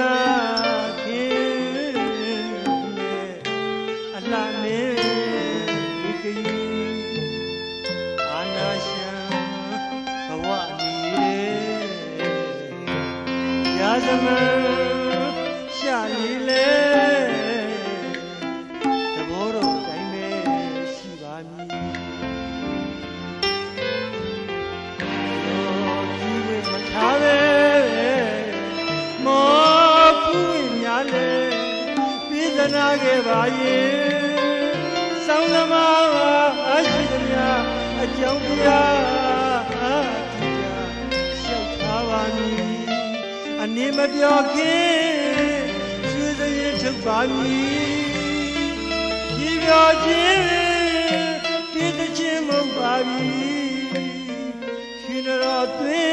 إله နာခဲ့ပါရဲ့စောင်းသမားအရှိသမျှအကြောင်းတရားအတူကြလျှောက်ထားပါမည်အနေမပြောခင်ရွှေစရင်ထုတ်ပါမည်ဖြေပြောခြင်းပြည့်တဲ့ခြင်းမဟုတ်ပါဘူးရှင်တော်သွ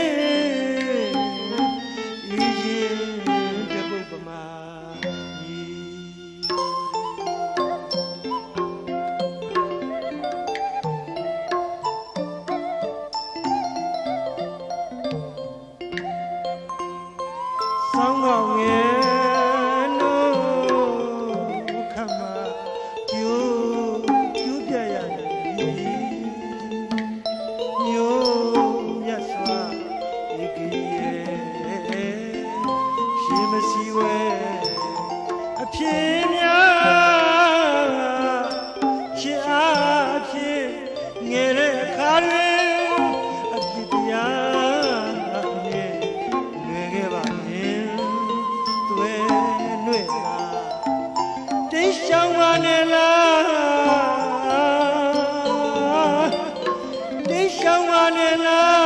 အဖြေများချစ်အားဖြင့်ငယ်တဲ့အခါတွင်အဖြစ်တရားနဲ့လွယ်ခဲ့ပါရင်သွဲနှွေ့လာတိတ်ရှောင်းပါနဲ့လားတိတ်ရှောင်းပါနဲ့လား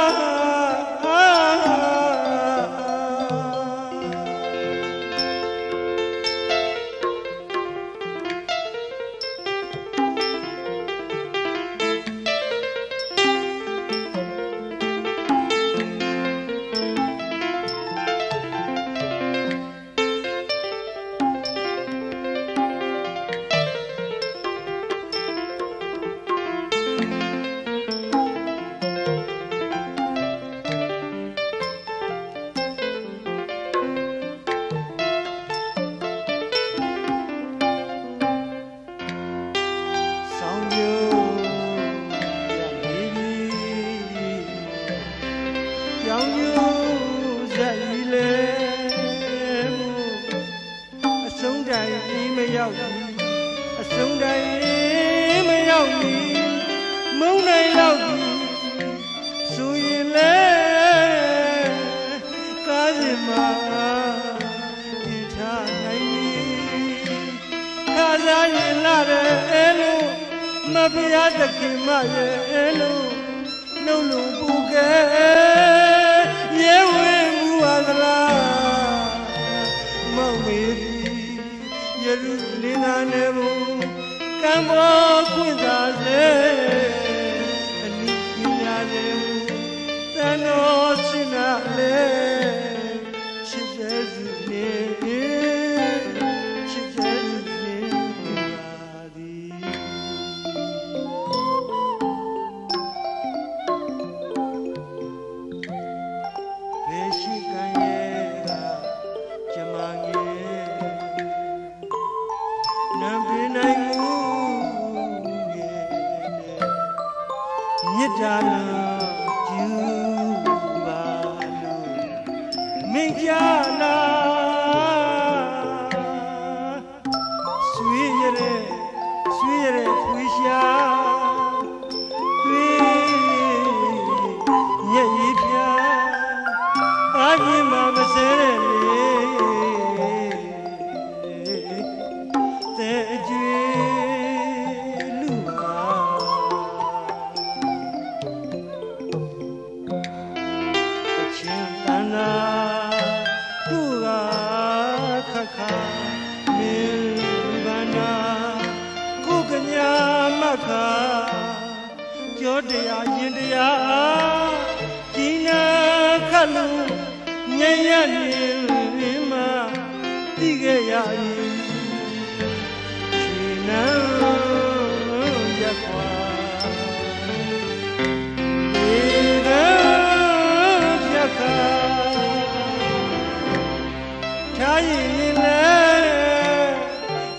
င်မျိုးဇက်ကြီးလေအဆုံးတိုင်ဒီမရောက်ဘူးအဆုံးတိုင်မရောက်ဘူးမုံနိုင်လောက်ဘူးဆိုရင်လေကားစင်မှာဒီထားနိုင်ပြီခါစားရင်လာတယ်အဲလိုမဖျားသခင်မရဲ့အဲလိုနှုတ်လုံးပူကဲ ရဲဝဲမူပါသလားမောင်မေရီယေရုလင်နာနေဘူးကံပေါ်ခွင့်သာစေအနိပညာလေသံတော်ချင်နာလေ မြစ်တာလို့ ငြိမ်ရနေမှာတည်ခဲ့ရရင်ရှင်နံရက်ခွာဒီကပြတ်ခါထားရင်လေ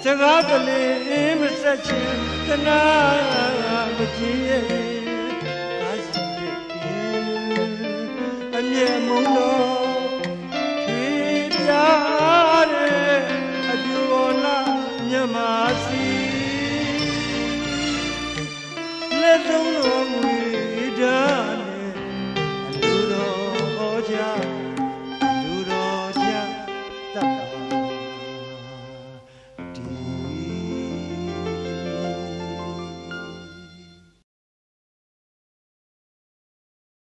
စကားကလေးမဆက်ချင်တနာမကြည့်ရဲ့ chama assim. Levam